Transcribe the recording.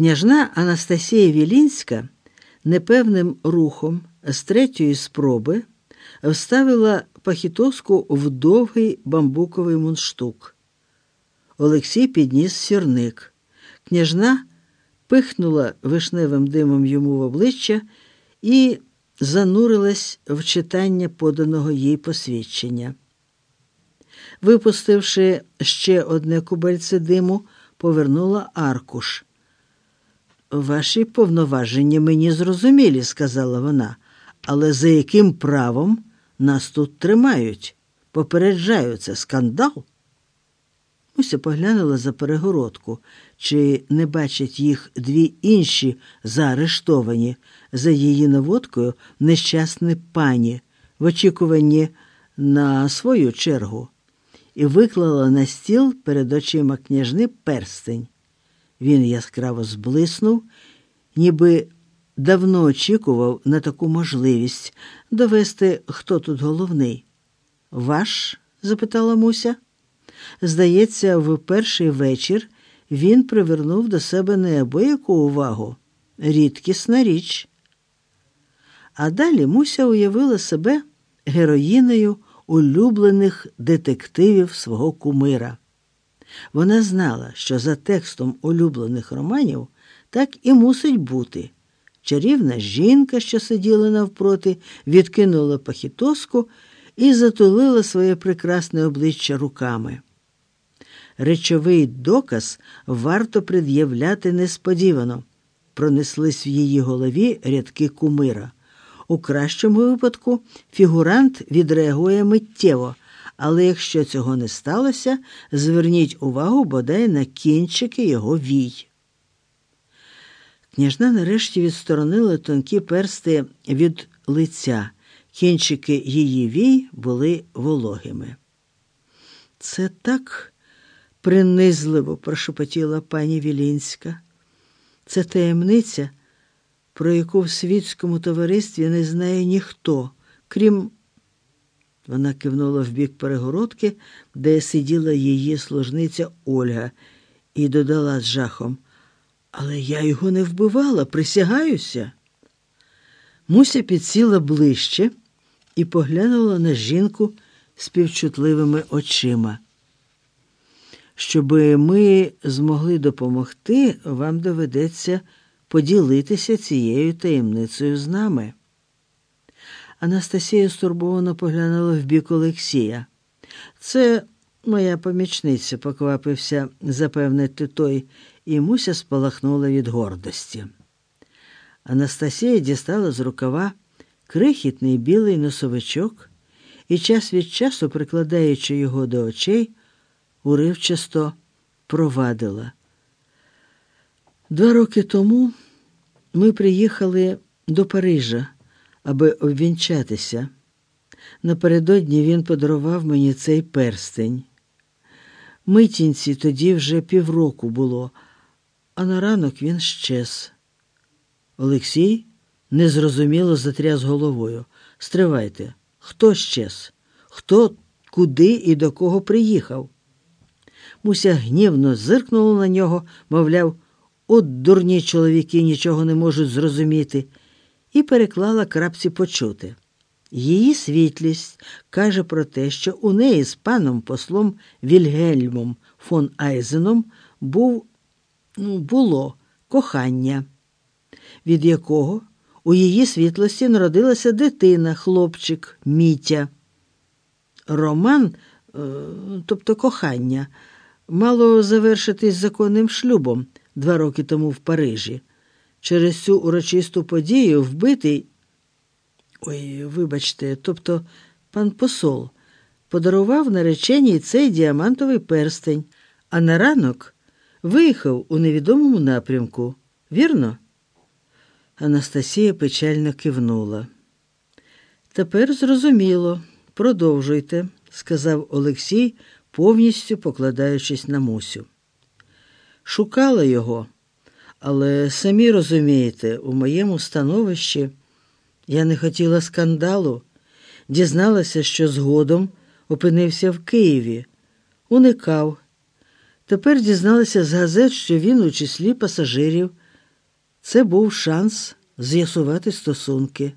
Княжна Анастасія Вілінська непевним рухом з третьої спроби вставила пахітоску в довгий бамбуковий мундштук. Олексій підніс сірник. Княжна пихнула вишневим димом йому в обличчя і занурилась в читання поданого їй посвідчення. Випустивши ще одне кубельце диму, повернула аркуш. Ваші повноваження мені зрозумілі, сказала вона, але за яким правом нас тут тримають? Попереджаю, це скандал. Муся поглянула за перегородку, чи не бачать їх дві інші заарештовані за її наводкою нещасні пані в очікуванні на свою чергу, і виклала на стіл перед очима княжни перстень. Він яскраво зблиснув, ніби давно очікував на таку можливість довести, хто тут головний. Ваш? запитала Муся. Здається, в перший вечір він привернув до себе неабияку увагу рідкісна річ. А далі Муся уявила себе героїнею улюблених детективів свого кумира. Вона знала, що за текстом улюблених романів так і мусить бути. Чарівна жінка, що сиділа навпроти, відкинула пахітоску і затулила своє прекрасне обличчя руками. Речовий доказ варто пред'являти несподівано, пронеслись в її голові рядки кумира. У кращому випадку фігурант відреагує миттєво, але якщо цього не сталося, зверніть увагу бодай на кінчики його вій. Княжна нарешті відсторонила тонкі персти від лиця. Кінчики її вій були вологими. Це так принизливо прошепотіла пані Вілінська. Це таємниця, про яку в світському товаристві не знає ніхто, крім. Вона кивнула в бік перегородки, де сиділа її служниця Ольга, і додала з жахом. Але я його не вбивала, присягаюся. Муся підсіла ближче і поглянула на жінку співчутливими очима. Щоби ми змогли допомогти, вам доведеться поділитися цією таємницею з нами. Анастасія стурбовано поглянула в бік Олексія. Це моя помічниця, поквапився запевнити той, і Муся спалахнула від гордості. Анастасія дістала з рукава крихітний білий носовичок і час від часу, прикладаючи його до очей, уривчасто провадила. Два роки тому ми приїхали до Парижа, аби обвінчатися. Напередодні він подарував мені цей перстень. Митінці тоді вже півроку було, а на ранок він щез. Олексій незрозуміло затряс головою. Стривайте, хто щез? Хто куди і до кого приїхав? Муся гнівно зиркнула на нього, мовляв, от дурні чоловіки нічого не можуть зрозуміти, і переклала крапці почути. Її світлість каже про те, що у неї з паном послом Вільгельмом фон Айзеном був, ну, було кохання, від якого у її світлості народилася дитина, хлопчик, Мітя. Роман, е, тобто кохання, мало завершитись законним шлюбом два роки тому в Парижі. Через цю урочисту подію вбитий. Ой, вибачте, тобто пан посол подарував нареченій цей діамантовий перстень, а на ранок виїхав у невідомому напрямку. Вірно? Анастасія печально кивнула. Тепер зрозуміло, продовжуйте, сказав Олексій, повністю покладаючись на Мусю. Шукала його, але самі розумієте, у моєму становищі я не хотіла скандалу, дізналася, що згодом опинився в Києві, уникав. Тепер дізналася з газет, що він у числі пасажирів Це був шанс з'ясувати стосунки.